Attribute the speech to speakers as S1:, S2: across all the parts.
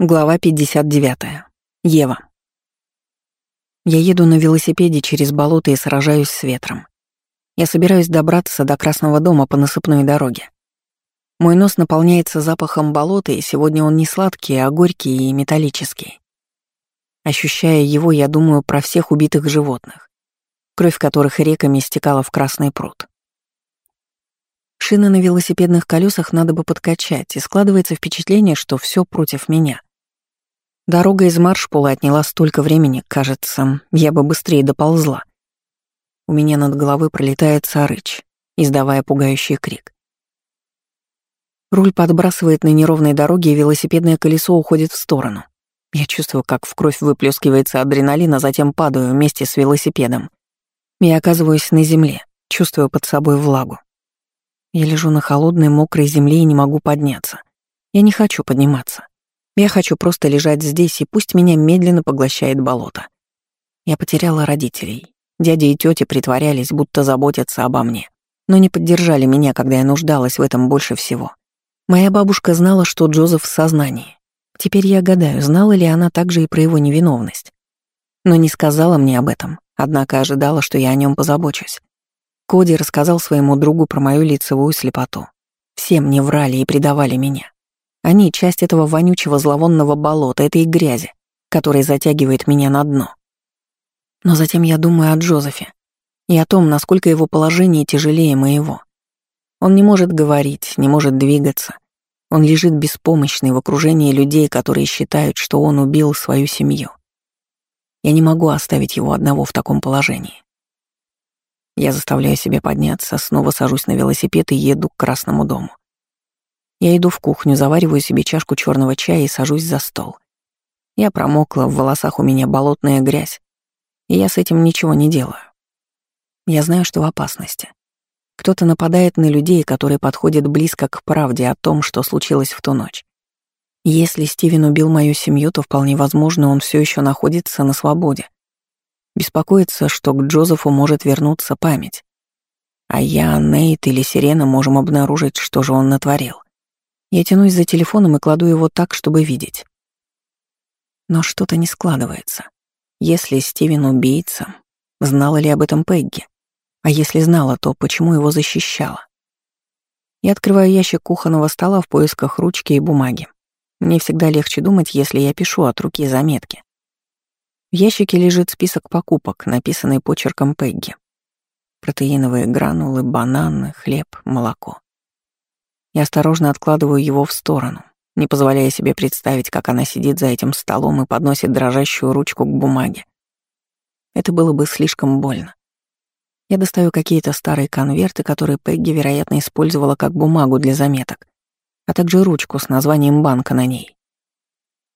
S1: Глава 59. Ева. Я еду на велосипеде через болото и сражаюсь с ветром. Я собираюсь добраться до Красного дома по насыпной дороге. Мой нос наполняется запахом болота, и сегодня он не сладкий, а горький и металлический. Ощущая его, я думаю про всех убитых животных, кровь которых реками стекала в Красный пруд. Шины на велосипедных колесах надо бы подкачать, и складывается впечатление, что все против меня — Дорога из маршпола отняла столько времени, кажется, я бы быстрее доползла. У меня над головой пролетает сарыч, издавая пугающий крик. Руль подбрасывает на неровной дороге, и велосипедное колесо уходит в сторону. Я чувствую, как в кровь выплескивается адреналин, а затем падаю вместе с велосипедом. Я оказываюсь на земле, чувствую под собой влагу. Я лежу на холодной, мокрой земле и не могу подняться. Я не хочу подниматься. Я хочу просто лежать здесь, и пусть меня медленно поглощает болото. Я потеряла родителей. Дядя и тетя притворялись, будто заботятся обо мне, но не поддержали меня, когда я нуждалась в этом больше всего. Моя бабушка знала, что Джозеф в сознании. Теперь я гадаю, знала ли она также и про его невиновность. Но не сказала мне об этом, однако ожидала, что я о нем позабочусь. Коди рассказал своему другу про мою лицевую слепоту. Все мне врали и предавали меня. Они — часть этого вонючего зловонного болота, этой грязи, которая затягивает меня на дно. Но затем я думаю о Джозефе и о том, насколько его положение тяжелее моего. Он не может говорить, не может двигаться. Он лежит беспомощный в окружении людей, которые считают, что он убил свою семью. Я не могу оставить его одного в таком положении. Я заставляю себя подняться, снова сажусь на велосипед и еду к Красному дому. Я иду в кухню, завариваю себе чашку черного чая и сажусь за стол. Я промокла, в волосах у меня болотная грязь, и я с этим ничего не делаю. Я знаю, что в опасности. Кто-то нападает на людей, которые подходят близко к правде о том, что случилось в ту ночь. Если Стивен убил мою семью, то вполне возможно, он все еще находится на свободе. Беспокоится, что к Джозефу может вернуться память. А я, Нейт или Сирена можем обнаружить, что же он натворил. Я тянусь за телефоном и кладу его так, чтобы видеть. Но что-то не складывается. Если Стивен убийца, знала ли об этом Пегги? А если знала, то почему его защищала? Я открываю ящик кухонного стола в поисках ручки и бумаги. Мне всегда легче думать, если я пишу от руки заметки. В ящике лежит список покупок, написанный почерком Пегги. Протеиновые гранулы, бананы, хлеб, молоко. Я осторожно откладываю его в сторону, не позволяя себе представить, как она сидит за этим столом и подносит дрожащую ручку к бумаге. Это было бы слишком больно. Я достаю какие-то старые конверты, которые Пегги, вероятно, использовала как бумагу для заметок, а также ручку с названием банка на ней.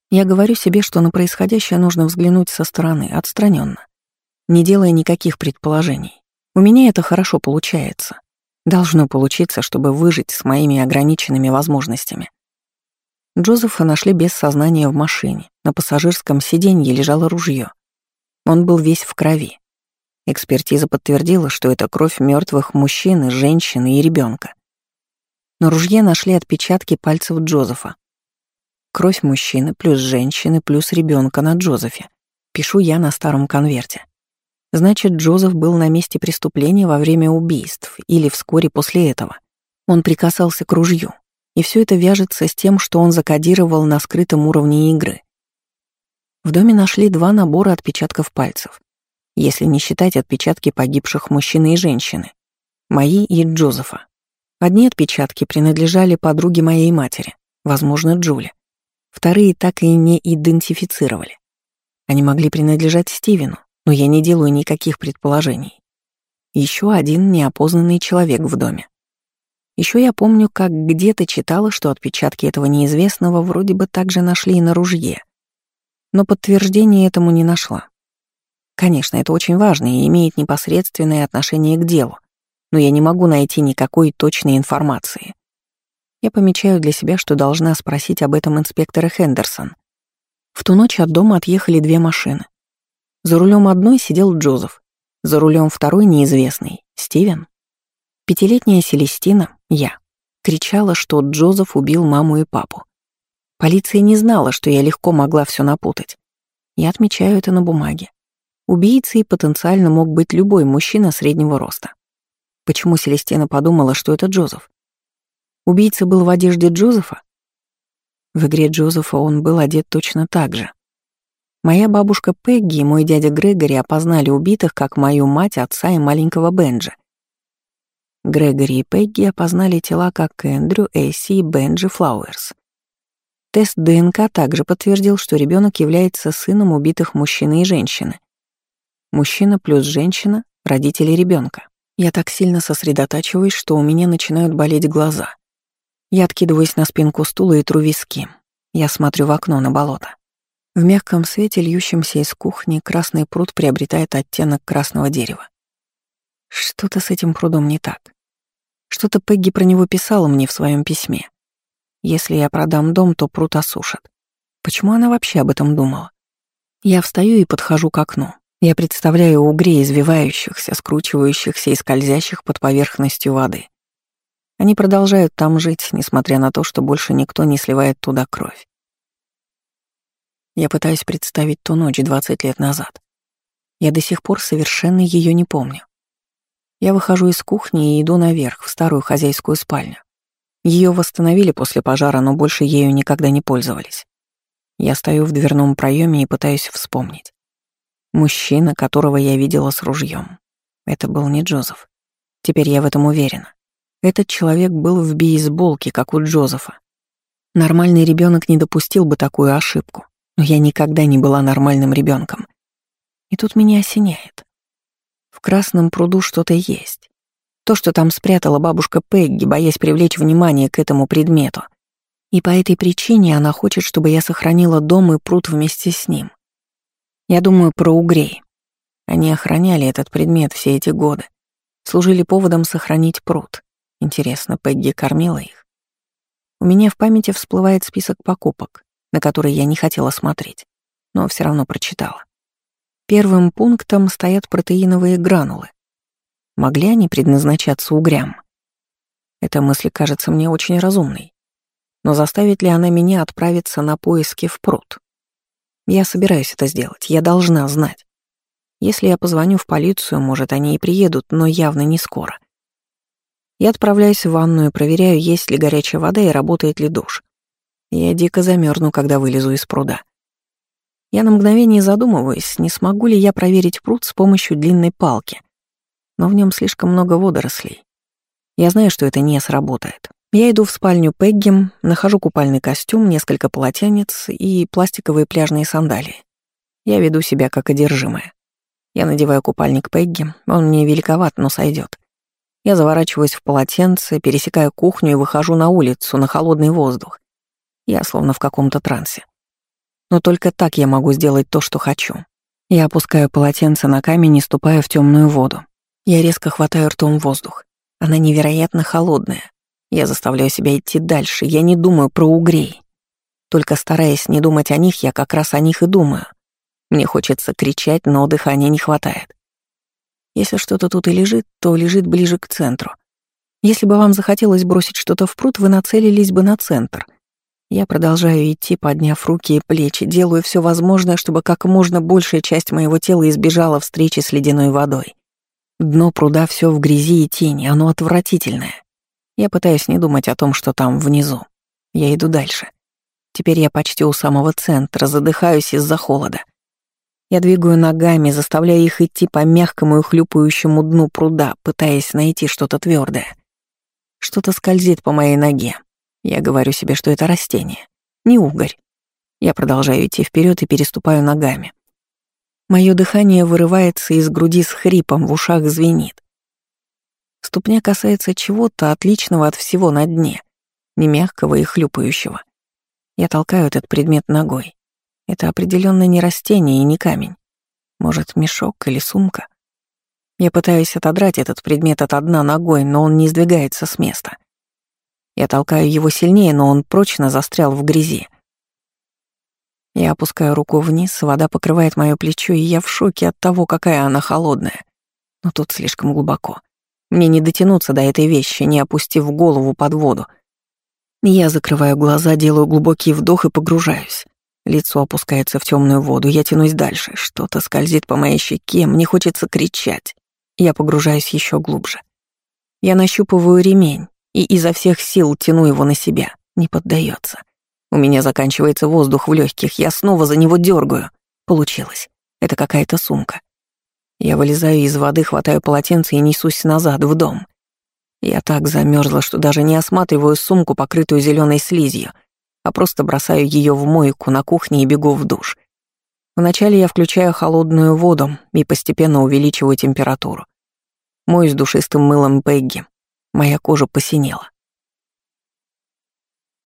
S1: Я говорю себе, что на происходящее нужно взглянуть со стороны, отстраненно, не делая никаких предположений. У меня это хорошо получается. Должно получиться, чтобы выжить с моими ограниченными возможностями. Джозефа нашли без сознания в машине. На пассажирском сиденье лежало ружье. Он был весь в крови. Экспертиза подтвердила, что это кровь мертвых мужчины, женщины и ребенка. На ружье нашли отпечатки пальцев Джозефа. Кровь мужчины плюс женщины плюс ребенка на Джозефе. Пишу я на старом конверте. Значит, Джозеф был на месте преступления во время убийств или вскоре после этого. Он прикасался к ружью, и все это вяжется с тем, что он закодировал на скрытом уровне игры. В доме нашли два набора отпечатков пальцев, если не считать отпечатки погибших мужчины и женщины, мои и Джозефа. Одни отпечатки принадлежали подруге моей матери, возможно, Джуле. Вторые так и не идентифицировали. Они могли принадлежать Стивену, но я не делаю никаких предположений. Еще один неопознанный человек в доме. Еще я помню, как где-то читала, что отпечатки этого неизвестного вроде бы также нашли и на ружье. Но подтверждения этому не нашла. Конечно, это очень важно и имеет непосредственное отношение к делу, но я не могу найти никакой точной информации. Я помечаю для себя, что должна спросить об этом инспектора Хендерсон. В ту ночь от дома отъехали две машины. За рулем одной сидел Джозеф, за рулем второй неизвестный, Стивен. Пятилетняя Селестина, я, кричала, что Джозеф убил маму и папу. Полиция не знала, что я легко могла все напутать. Я отмечаю это на бумаге. Убийцей потенциально мог быть любой мужчина среднего роста. Почему Селестина подумала, что это Джозеф? Убийца был в одежде Джозефа? В игре Джозефа он был одет точно так же. Моя бабушка Пегги и мой дядя Грегори опознали убитых как мою мать, отца и маленького Бенджи. Грегори и Пегги опознали тела как Эндрю, Эсси и Бенджи Флауэрс. Тест ДНК также подтвердил, что ребенок является сыном убитых мужчины и женщины. Мужчина плюс женщина — родители ребенка. Я так сильно сосредотачиваюсь, что у меня начинают болеть глаза. Я откидываюсь на спинку стула и тру виски. Я смотрю в окно на болото. В мягком свете, льющемся из кухни, красный пруд приобретает оттенок красного дерева. Что-то с этим прудом не так. Что-то Пегги про него писала мне в своем письме. Если я продам дом, то пруд осушат. Почему она вообще об этом думала? Я встаю и подхожу к окну. Я представляю угрей, извивающихся, скручивающихся и скользящих под поверхностью воды. Они продолжают там жить, несмотря на то, что больше никто не сливает туда кровь. Я пытаюсь представить ту ночь 20 лет назад. Я до сих пор совершенно ее не помню. Я выхожу из кухни и иду наверх, в старую хозяйскую спальню. Ее восстановили после пожара, но больше ею никогда не пользовались. Я стою в дверном проеме и пытаюсь вспомнить. Мужчина, которого я видела с ружьем. Это был не Джозеф. Теперь я в этом уверена. Этот человек был в бейсболке, как у Джозефа. Нормальный ребенок не допустил бы такую ошибку, но я никогда не была нормальным ребенком. И тут меня осеняет. В красном пруду что-то есть. То, что там спрятала бабушка Пегги, боясь привлечь внимание к этому предмету. И по этой причине она хочет, чтобы я сохранила дом и пруд вместе с ним. Я думаю про угрей. Они охраняли этот предмет все эти годы, служили поводом сохранить пруд. Интересно, Пегги кормила их? У меня в памяти всплывает список покупок, на которые я не хотела смотреть, но все равно прочитала. Первым пунктом стоят протеиновые гранулы. Могли они предназначаться угрям? Эта мысль кажется мне очень разумной. Но заставит ли она меня отправиться на поиски в пруд? Я собираюсь это сделать, я должна знать. Если я позвоню в полицию, может, они и приедут, но явно не скоро. Я отправляюсь в ванную, проверяю, есть ли горячая вода и работает ли душ. Я дико замерзну, когда вылезу из пруда. Я на мгновение задумываюсь, не смогу ли я проверить пруд с помощью длинной палки. Но в нем слишком много водорослей. Я знаю, что это не сработает. Я иду в спальню Пегги, нахожу купальный костюм, несколько полотенец и пластиковые пляжные сандалии. Я веду себя как одержимая. Я надеваю купальник Пегги, он мне великоват, но сойдет. Я заворачиваюсь в полотенце, пересекаю кухню и выхожу на улицу, на холодный воздух. Я словно в каком-то трансе. Но только так я могу сделать то, что хочу. Я опускаю полотенце на камень и ступаю в темную воду. Я резко хватаю ртом воздух. Она невероятно холодная. Я заставляю себя идти дальше, я не думаю про угрей. Только стараясь не думать о них, я как раз о них и думаю. Мне хочется кричать, но дыхания не хватает. Если что-то тут и лежит, то лежит ближе к центру. Если бы вам захотелось бросить что-то в пруд, вы нацелились бы на центр. Я продолжаю идти, подняв руки и плечи, делаю все возможное, чтобы как можно большая часть моего тела избежала встречи с ледяной водой. Дно пруда все в грязи и тени, оно отвратительное. Я пытаюсь не думать о том, что там внизу. Я иду дальше. Теперь я почти у самого центра, задыхаюсь из-за холода. Я двигаю ногами, заставляя их идти по мягкому и хлюпающему дну пруда, пытаясь найти что-то твердое. Что-то скользит по моей ноге. Я говорю себе, что это растение, не угорь. Я продолжаю идти вперед и переступаю ногами. Мое дыхание вырывается из груди с хрипом, в ушах звенит. Ступня касается чего-то отличного от всего на дне, не мягкого и хлюпающего. Я толкаю этот предмет ногой. Это определенно не растение и не камень. Может, мешок или сумка? Я пытаюсь отодрать этот предмет от дна ногой, но он не сдвигается с места. Я толкаю его сильнее, но он прочно застрял в грязи. Я опускаю руку вниз, вода покрывает мое плечо, и я в шоке от того, какая она холодная. Но тут слишком глубоко. Мне не дотянуться до этой вещи, не опустив голову под воду. Я закрываю глаза, делаю глубокий вдох и погружаюсь. Лицо опускается в темную воду, я тянусь дальше. Что-то скользит по моей щеке, мне хочется кричать. Я погружаюсь еще глубже. Я нащупываю ремень и изо всех сил тяну его на себя. Не поддается. У меня заканчивается воздух в легких, я снова за него дергаю. Получилось. Это какая-то сумка. Я вылезаю из воды, хватаю полотенце и несусь назад, в дом. Я так замерзла, что даже не осматриваю сумку, покрытую зеленой слизью, а просто бросаю ее в мойку на кухне и бегу в душ. Вначале я включаю холодную воду и постепенно увеличиваю температуру. Моюсь душистым мылом Пегги. Моя кожа посинела.